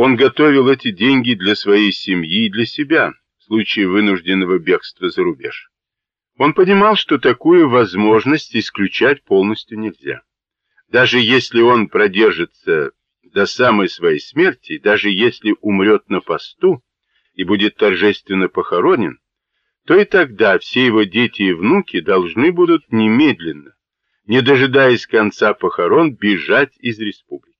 Он готовил эти деньги для своей семьи и для себя в случае вынужденного бегства за рубеж. Он понимал, что такую возможность исключать полностью нельзя. Даже если он продержится до самой своей смерти, даже если умрет на посту и будет торжественно похоронен, то и тогда все его дети и внуки должны будут немедленно, не дожидаясь конца похорон, бежать из республики.